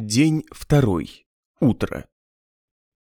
День второй. Утро.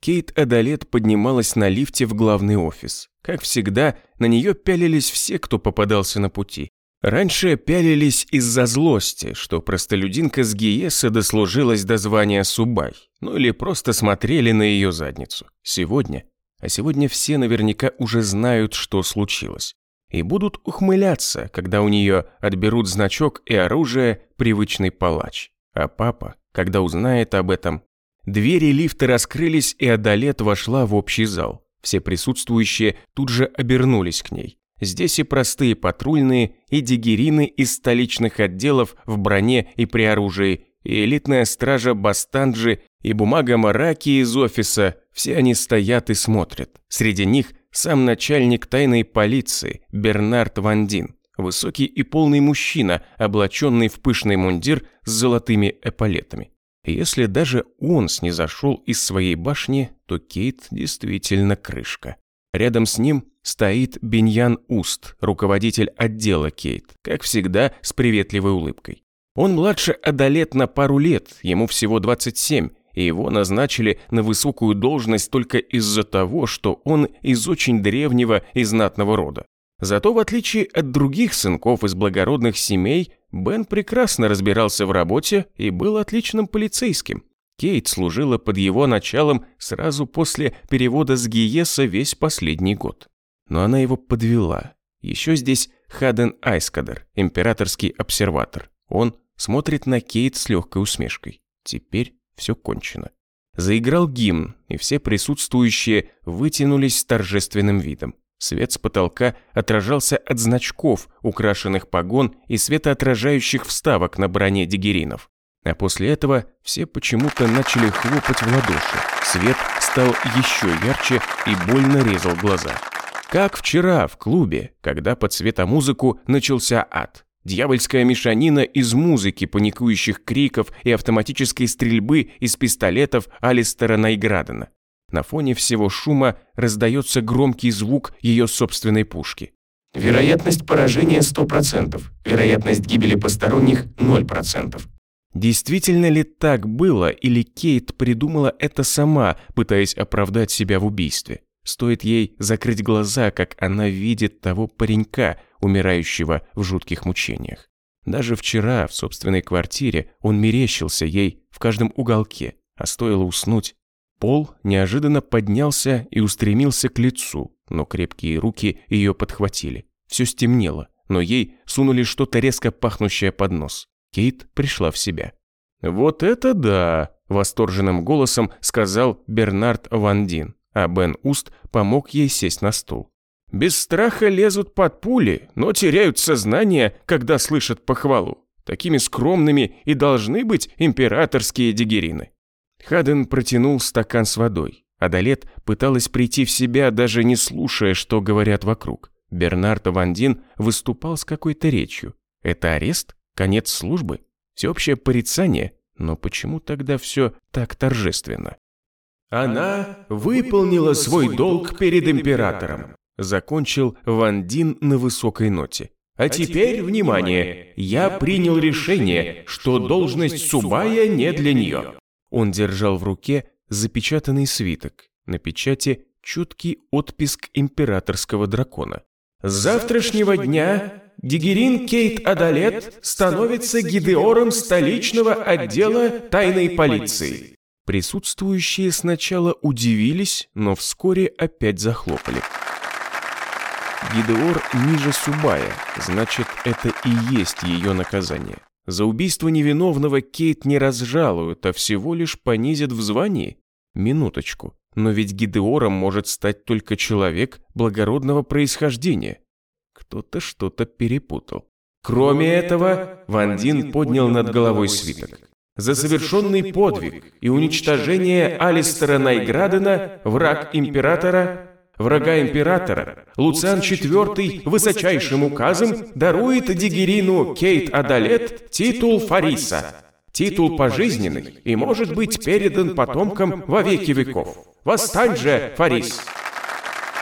Кейт Адалет поднималась на лифте в главный офис. Как всегда, на нее пялились все, кто попадался на пути. Раньше пялились из-за злости, что простолюдинка с Гиеса дослужилась до звания Субай, ну или просто смотрели на ее задницу. Сегодня, а сегодня все наверняка уже знают, что случилось. И будут ухмыляться, когда у нее отберут значок и оружие «Привычный палач». А папа, когда узнает об этом... Двери лифта раскрылись, и Адалет вошла в общий зал. Все присутствующие тут же обернулись к ней. Здесь и простые патрульные, и дигерины из столичных отделов в броне и при оружии, и элитная стража Бастанджи, и бумага Мараки из офиса. Все они стоят и смотрят. Среди них сам начальник тайной полиции Бернард Вандин. Высокий и полный мужчина, облаченный в пышный мундир с золотыми эполетами. Если даже он снизошел из своей башни, то Кейт действительно крышка. Рядом с ним стоит Беньян Уст, руководитель отдела Кейт, как всегда с приветливой улыбкой. Он младше Адалет на пару лет, ему всего 27, и его назначили на высокую должность только из-за того, что он из очень древнего и знатного рода. Зато в отличие от других сынков из благородных семей, Бен прекрасно разбирался в работе и был отличным полицейским. Кейт служила под его началом сразу после перевода с Гиеса весь последний год. Но она его подвела. Еще здесь Хаден Айскадер, императорский обсерватор. Он смотрит на Кейт с легкой усмешкой. Теперь все кончено. Заиграл гимн, и все присутствующие вытянулись с торжественным видом. Свет с потолка отражался от значков, украшенных погон и светоотражающих вставок на броне дигеринов. А после этого все почему-то начали хлопать в ладоши. Свет стал еще ярче и больно резал глаза. Как вчера в клубе, когда под светомузыку начался ад. Дьявольская мешанина из музыки, паникующих криков и автоматической стрельбы из пистолетов Алистера Найградена. На фоне всего шума раздается громкий звук ее собственной пушки. Вероятность поражения 100%, вероятность гибели посторонних 0%. Действительно ли так было, или Кейт придумала это сама, пытаясь оправдать себя в убийстве? Стоит ей закрыть глаза, как она видит того паренька, умирающего в жутких мучениях. Даже вчера в собственной квартире он мерещился ей в каждом уголке, а стоило уснуть, Пол неожиданно поднялся и устремился к лицу, но крепкие руки ее подхватили. Все стемнело, но ей сунули что-то резко пахнущее под нос. Кейт пришла в себя. «Вот это да!» – восторженным голосом сказал Бернард Вандин, а Бен Уст помог ей сесть на стул. «Без страха лезут под пули, но теряют сознание, когда слышат похвалу. Такими скромными и должны быть императорские дигерины». Хаден протянул стакан с водой. Адалет пыталась прийти в себя, даже не слушая, что говорят вокруг. Бернард Вандин выступал с какой-то речью. Это арест? Конец службы? Всеобщее порицание? Но почему тогда все так торжественно? Она выполнила свой долг перед императором. Закончил Вандин на высокой ноте. А теперь, внимание, я принял решение, что должность Субая не для нее. Он держал в руке запечатанный свиток. На печати чуткий отписк императорского дракона. С завтрашнего дня Дигерин Кейт Адалет становится гидеором столичного отдела тайной полиции. Присутствующие сначала удивились, но вскоре опять захлопали. Гидеор ниже Субая, значит, это и есть ее наказание. За убийство невиновного Кейт не разжалуют, а всего лишь понизят в звании? Минуточку. Но ведь Гидеором может стать только человек благородного происхождения. Кто-то что-то перепутал. Кроме этого, Вандин поднял над головой свиток. За совершенный подвиг и уничтожение Алистера Найградена, враг императора, врага императора, Луциан IV высочайшим указом дарует Дигерину Кейт Адалет титул Фариса. Титул пожизненный и может быть передан потомкам во веки веков. Восстань же, Фарис!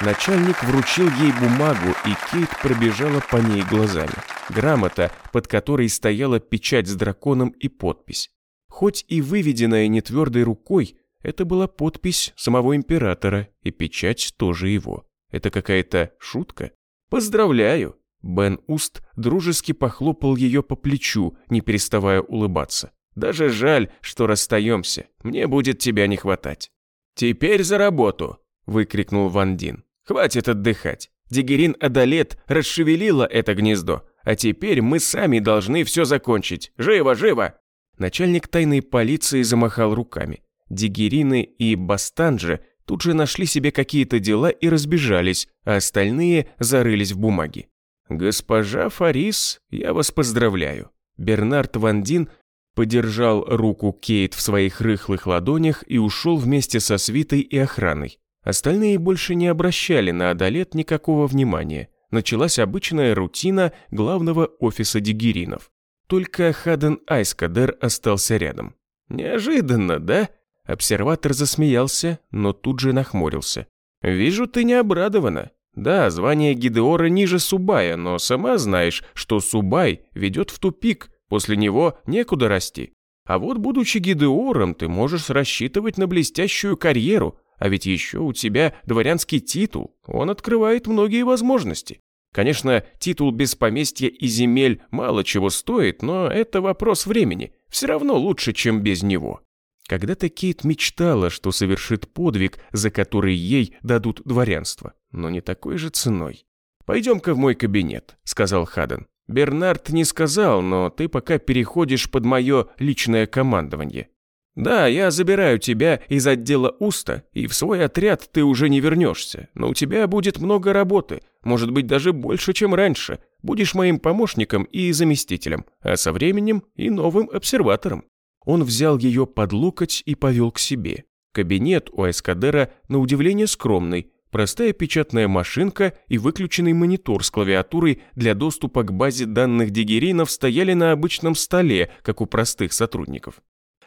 Начальник вручил ей бумагу, и Кейт пробежала по ней глазами. Грамота, под которой стояла печать с драконом и подпись. Хоть и выведенная нетвердой рукой, это была подпись самого императора, и печать тоже его. Это какая-то шутка? Поздравляю! Бен Уст дружески похлопал ее по плечу, не переставая улыбаться. Даже жаль, что расстаемся. Мне будет тебя не хватать. Теперь за работу, выкрикнул Ван Дин. Хватит отдыхать. Дигерин Адалет расшевелила это гнездо, а теперь мы сами должны все закончить. Живо, живо! Начальник тайной полиции замахал руками. Дигерины и Бастанджи тут же нашли себе какие-то дела и разбежались, а остальные зарылись в бумаги. «Госпожа Фарис, я вас поздравляю». Бернард Вандин подержал руку Кейт в своих рыхлых ладонях и ушел вместе со свитой и охраной. Остальные больше не обращали на Адалет никакого внимания. Началась обычная рутина главного офиса дигеринов. Только Хаден Айскадер остался рядом. «Неожиданно, да?» Обсерватор засмеялся, но тут же нахмурился. «Вижу, ты не обрадована. Да, звание Гидеора ниже Субая, но сама знаешь, что Субай ведет в тупик, после него некуда расти. А вот будучи Гидеором, ты можешь рассчитывать на блестящую карьеру, а ведь еще у тебя дворянский титул, он открывает многие возможности. Конечно, титул без поместья и земель мало чего стоит, но это вопрос времени, все равно лучше, чем без него. Когда-то Кейт мечтала, что совершит подвиг, за который ей дадут дворянство, но не такой же ценой. «Пойдем-ка в мой кабинет», — сказал Хаден. «Бернард не сказал, но ты пока переходишь под мое личное командование. Да, я забираю тебя из отдела Уста, и в свой отряд ты уже не вернешься, но у тебя будет много работы, может быть даже больше, чем раньше. Будешь моим помощником и заместителем, а со временем и новым обсерватором». Он взял ее под локоть и повел к себе. Кабинет у Эскадера на удивление скромный, простая печатная машинка и выключенный монитор с клавиатурой для доступа к базе данных дигеринов стояли на обычном столе, как у простых сотрудников.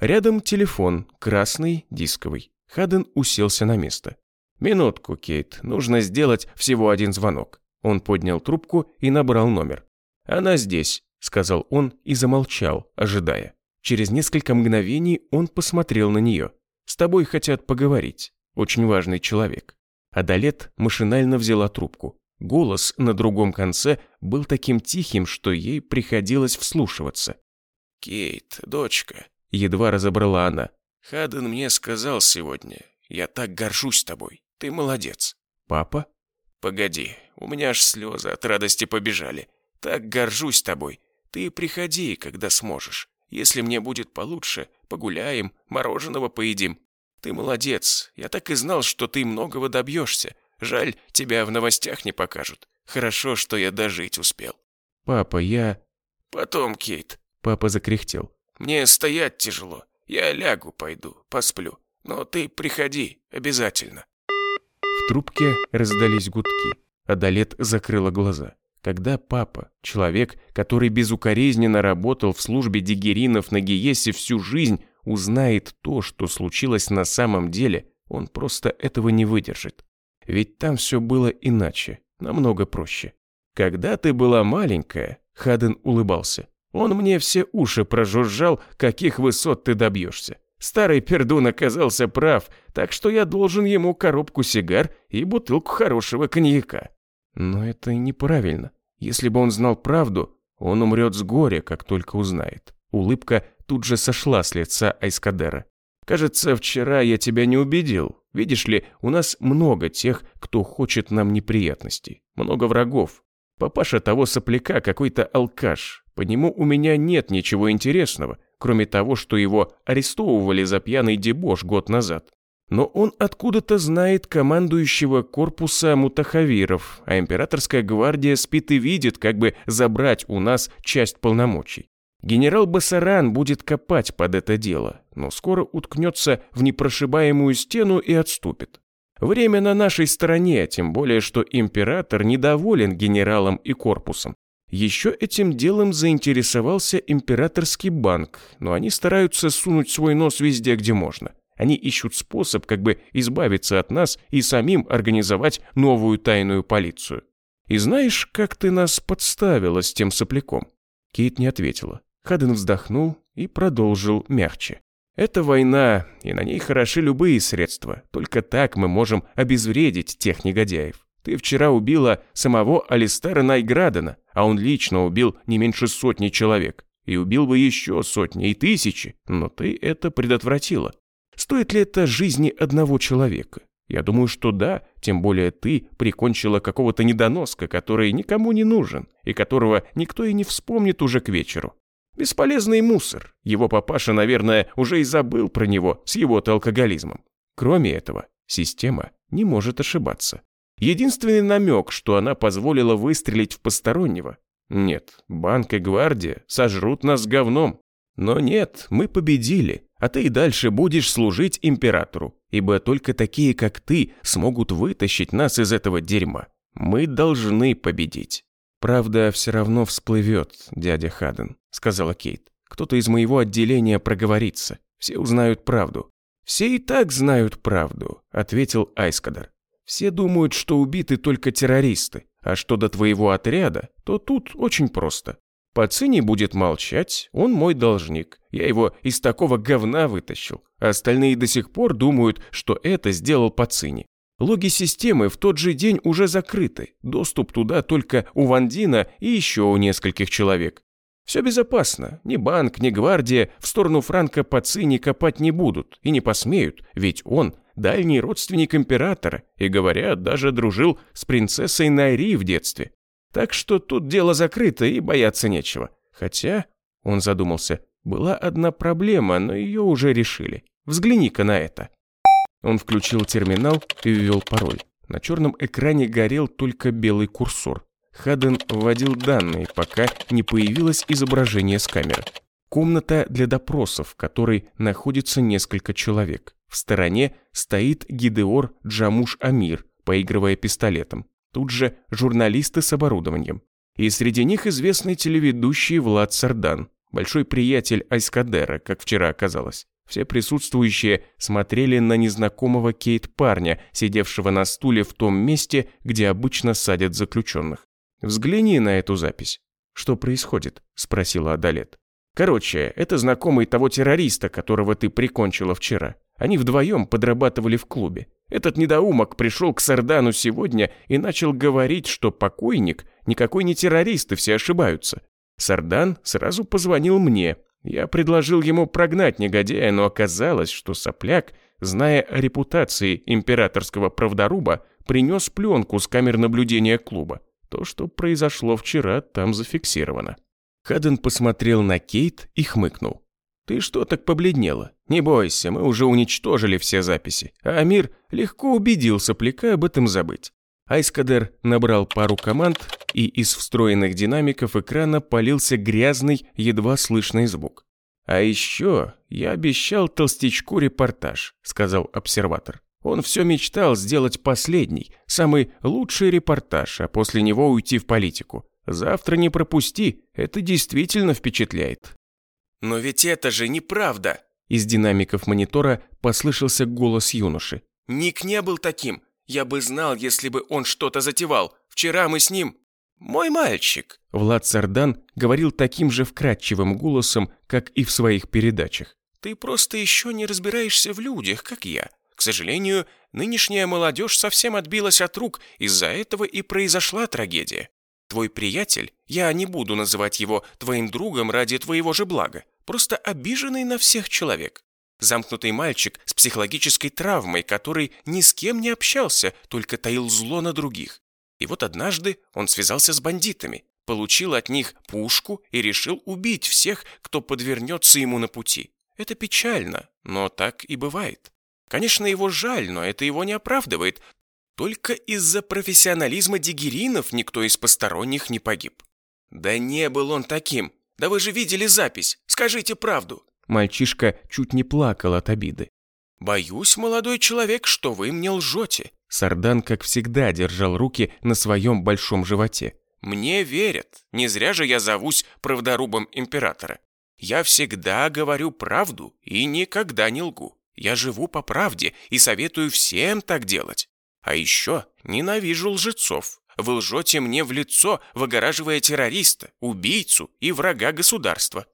Рядом телефон, красный, дисковый. Хаден уселся на место. «Минутку, Кейт, нужно сделать всего один звонок». Он поднял трубку и набрал номер. «Она здесь», — сказал он и замолчал, ожидая. Через несколько мгновений он посмотрел на нее. «С тобой хотят поговорить. Очень важный человек». Адалет машинально взяла трубку. Голос на другом конце был таким тихим, что ей приходилось вслушиваться. «Кейт, дочка», — едва разобрала она. «Хаден мне сказал сегодня, я так горжусь тобой, ты молодец». «Папа?» «Погоди, у меня аж слезы от радости побежали. Так горжусь тобой. Ты приходи, когда сможешь. Если мне будет получше, погуляем, мороженого поедим. Ты молодец. Я так и знал, что ты многого добьешься. Жаль, тебя в новостях не покажут. Хорошо, что я дожить успел. Папа, я... Потом, Кейт. Папа закряхтел. Мне стоять тяжело. Я лягу пойду, посплю. Но ты приходи, обязательно. В трубке раздались гудки. Адалет закрыла глаза. Когда папа, человек, который безукоризненно работал в службе дигеринов на Гиесе всю жизнь, узнает то, что случилось на самом деле, он просто этого не выдержит. Ведь там все было иначе, намного проще. Когда ты была маленькая, Хаден улыбался. Он мне все уши прожужжал, каких высот ты добьешься. Старый пердун оказался прав, так что я должен ему коробку сигар и бутылку хорошего коньяка. Но это неправильно. Если бы он знал правду, он умрет с горя, как только узнает. Улыбка тут же сошла с лица Айскадера. «Кажется, вчера я тебя не убедил. Видишь ли, у нас много тех, кто хочет нам неприятностей. Много врагов. Папаша того сопляка какой-то алкаш. По нему у меня нет ничего интересного, кроме того, что его арестовывали за пьяный дебош год назад. Но он откуда-то знает командующего корпуса мутахавиров, а императорская гвардия спит и видит, как бы забрать у нас часть полномочий. Генерал Басаран будет копать под это дело, но скоро уткнется в непрошибаемую стену и отступит. Время на нашей стороне, тем более, что император недоволен генералом и корпусом. Еще этим делом заинтересовался императорский банк, но они стараются сунуть свой нос везде, где можно. Они ищут способ как бы избавиться от нас и самим организовать новую тайную полицию. И знаешь, как ты нас подставила с тем сопляком?» Кейт не ответила. Хаден вздохнул и продолжил мягче. Это война, и на ней хороши любые средства. Только так мы можем обезвредить тех негодяев. Ты вчера убила самого Алистара Найградена, а он лично убил не меньше сотни человек. И убил бы еще сотни и тысячи, но ты это предотвратила. Стоит ли это жизни одного человека? Я думаю, что да, тем более ты прикончила какого-то недоноска, который никому не нужен, и которого никто и не вспомнит уже к вечеру. Бесполезный мусор. Его папаша, наверное, уже и забыл про него с его-то алкоголизмом. Кроме этого, система не может ошибаться. Единственный намек, что она позволила выстрелить в постороннего. Нет, банк и гвардия сожрут нас говном. Но нет, мы победили, а ты и дальше будешь служить императору, ибо только такие, как ты, смогут вытащить нас из этого дерьма. Мы должны победить. «Правда все равно всплывет, дядя Хаден», — сказала Кейт. «Кто-то из моего отделения проговорится. Все узнают правду». «Все и так знают правду», — ответил Айскадар. «Все думают, что убиты только террористы, а что до твоего отряда, то тут очень просто. Пацини будет молчать, он мой должник. Я его из такого говна вытащил. Остальные до сих пор думают, что это сделал Пацини. Логи системы в тот же день уже закрыты. Доступ туда только у Вандина и еще у нескольких человек. Все безопасно. Ни банк, ни гвардия в сторону Франка Пацини копать не будут и не посмеют, ведь он дальний родственник императора и, говорят, даже дружил с принцессой Найри в детстве. Так что тут дело закрыто и бояться нечего. Хотя, он задумался, была одна проблема, но ее уже решили. Взгляни-ка на это. Он включил терминал и ввел пароль. На черном экране горел только белый курсор. Хаден вводил данные, пока не появилось изображение с камеры. Комната для допросов, в которой находится несколько человек. В стороне стоит Гидеор Джамуш Амир, поигрывая пистолетом. Тут же журналисты с оборудованием. И среди них известный телеведущий Влад Сардан, большой приятель Айскадера, как вчера оказалось. Все присутствующие смотрели на незнакомого Кейт парня, сидевшего на стуле в том месте, где обычно садят заключенных. «Взгляни на эту запись». «Что происходит?» – спросила Адалет. «Короче, это знакомый того террориста, которого ты прикончила вчера. Они вдвоем подрабатывали в клубе. Этот недоумок пришел к Сардану сегодня и начал говорить, что покойник никакой не террорист, и все ошибаются. Сардан сразу позвонил мне, я предложил ему прогнать негодяя, но оказалось, что сопляк, зная о репутации императорского правдоруба, принес пленку с камер наблюдения клуба. То, что произошло вчера, там зафиксировано. Хаден посмотрел на Кейт и хмыкнул. «Ты что так побледнела? Не бойся, мы уже уничтожили все записи, а Амир легко убедил сопляка об этом забыть. Айскадер набрал пару команд, и из встроенных динамиков экрана полился грязный, едва слышный звук. «А еще я обещал толстячку репортаж», — сказал обсерватор. Он все мечтал сделать последний, самый лучший репортаж, а после него уйти в политику. Завтра не пропусти, это действительно впечатляет. «Но ведь это же неправда!» Из динамиков монитора послышался голос юноши. «Ник не был таким. Я бы знал, если бы он что-то затевал. Вчера мы с ним... Мой мальчик!» Влад Сардан говорил таким же вкрадчивым голосом, как и в своих передачах. «Ты просто еще не разбираешься в людях, как я. К сожалению, нынешняя молодежь совсем отбилась от рук, из-за этого и произошла трагедия. Твой приятель, я не буду называть его твоим другом ради твоего же блага, просто обиженный на всех человек. Замкнутый мальчик с психологической травмой, который ни с кем не общался, только таил зло на других. И вот однажды он связался с бандитами, получил от них пушку и решил убить всех, кто подвернется ему на пути. Это печально, но так и бывает. Конечно, его жаль, но это его не оправдывает. Только из-за профессионализма дигеринов никто из посторонних не погиб. Да не был он таким. Да вы же видели запись. Скажите правду. Мальчишка чуть не плакал от обиды. «Боюсь, молодой человек, что вы мне лжете». Сардан, как всегда, держал руки на своем большом животе. «Мне верят. Не зря же я зовусь правдорубом императора. Я всегда говорю правду и никогда не лгу. Я живу по правде и советую всем так делать. А еще ненавижу лжецов. Вы лжете мне в лицо, выгораживая террориста, убийцу и врага государства.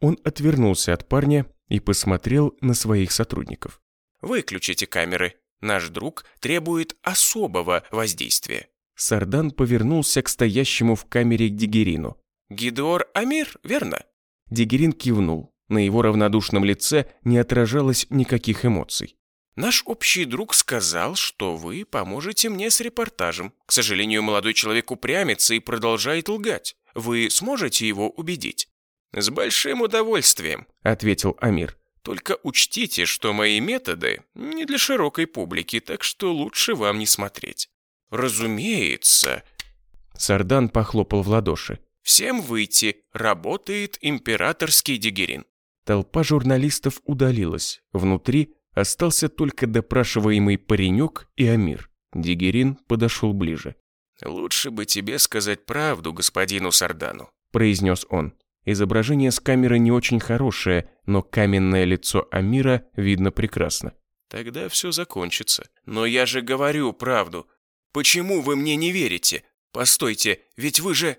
Он отвернулся от парня и посмотрел на своих сотрудников. «Выключите камеры. Наш друг требует особого воздействия». Сардан повернулся к стоящему в камере Дигерину. «Гидеор Амир, верно?» Дигерин кивнул. На его равнодушном лице не отражалось никаких эмоций. «Наш общий друг сказал, что вы поможете мне с репортажем. К сожалению, молодой человек упрямится и продолжает лгать. Вы сможете его убедить?» «С большим удовольствием», — ответил Амир. «Только учтите, что мои методы не для широкой публики, так что лучше вам не смотреть». «Разумеется», — Сардан похлопал в ладоши. «Всем выйти, работает императорский дигерин». Толпа журналистов удалилась. Внутри остался только допрашиваемый паренек и Амир. Дигерин подошел ближе. «Лучше бы тебе сказать правду господину Сардану», – произнес он. Изображение с камеры не очень хорошее, но каменное лицо Амира видно прекрасно. «Тогда все закончится. Но я же говорю правду. Почему вы мне не верите? Постойте, ведь вы же...»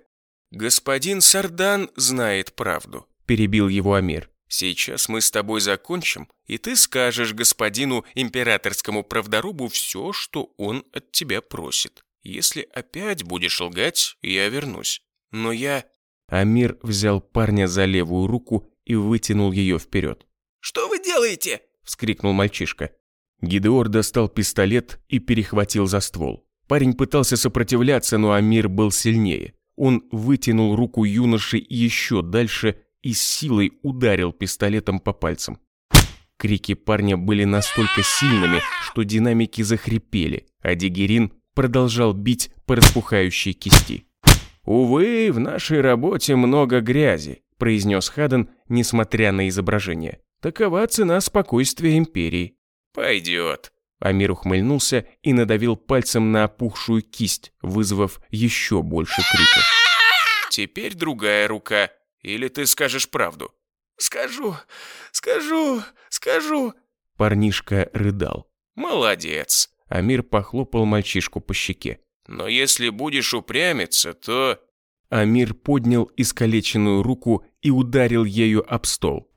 «Господин Сардан знает правду», – перебил его Амир. «Сейчас мы с тобой закончим, и ты скажешь господину императорскому правдорубу все, что он от тебя просит. Если опять будешь лгать, я вернусь. Но я...» Амир взял парня за левую руку и вытянул ее вперед. «Что вы делаете?» – вскрикнул мальчишка. Гидеор достал пистолет и перехватил за ствол. Парень пытался сопротивляться, но Амир был сильнее. Он вытянул руку юноши еще дальше и с силой ударил пистолетом по пальцам. Крики парня были настолько сильными, что динамики захрипели, а Дигерин продолжал бить по распухающей кисти. «Увы, в нашей работе много грязи», – произнес Хаден, несмотря на изображение. «Такова цена спокойствия империи». «Пойдет». Амир ухмыльнулся и надавил пальцем на опухшую кисть, вызвав еще больше криков. «Теперь другая рука. Или ты скажешь правду?» «Скажу, скажу, скажу». Парнишка рыдал. «Молодец. Амир похлопал мальчишку по щеке. «Но если будешь упрямиться, то...» Амир поднял искалеченную руку и ударил ею об стол.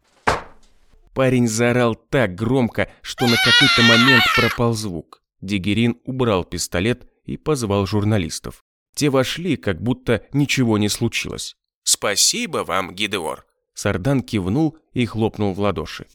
Парень заорал так громко, что на какой-то момент пропал звук. Дигерин убрал пистолет и позвал журналистов. Те вошли, как будто ничего не случилось. «Спасибо вам, Гидеор!» Сардан кивнул и хлопнул в ладоши.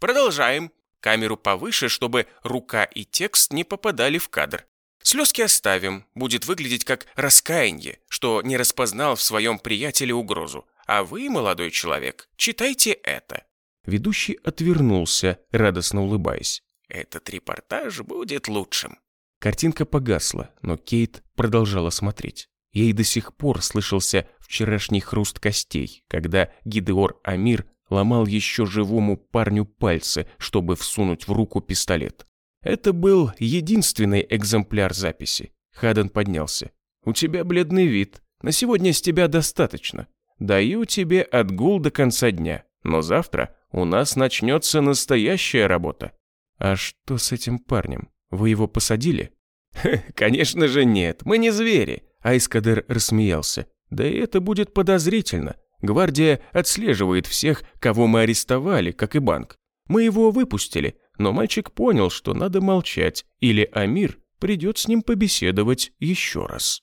«Продолжаем!» Камеру повыше, чтобы рука и текст не попадали в кадр. Слезки оставим, будет выглядеть как раскаяние, что не распознал в своем приятеле угрозу. А вы, молодой человек, читайте это. Ведущий отвернулся, радостно улыбаясь. Этот репортаж будет лучшим. Картинка погасла, но Кейт продолжала смотреть. Ей до сих пор слышался вчерашний хруст костей, когда Гидеор Амир ломал еще живому парню пальцы, чтобы всунуть в руку пистолет. Это был единственный экземпляр записи. Хаден поднялся. «У тебя бледный вид. На сегодня с тебя достаточно. Даю тебе отгул до конца дня. Но завтра у нас начнется настоящая работа». «А что с этим парнем? Вы его посадили?» «Конечно же нет, мы не звери», — Айскадер рассмеялся. «Да и это будет подозрительно. Гвардия отслеживает всех, кого мы арестовали, как и банк. Мы его выпустили, но мальчик понял, что надо молчать, или Амир придет с ним побеседовать еще раз.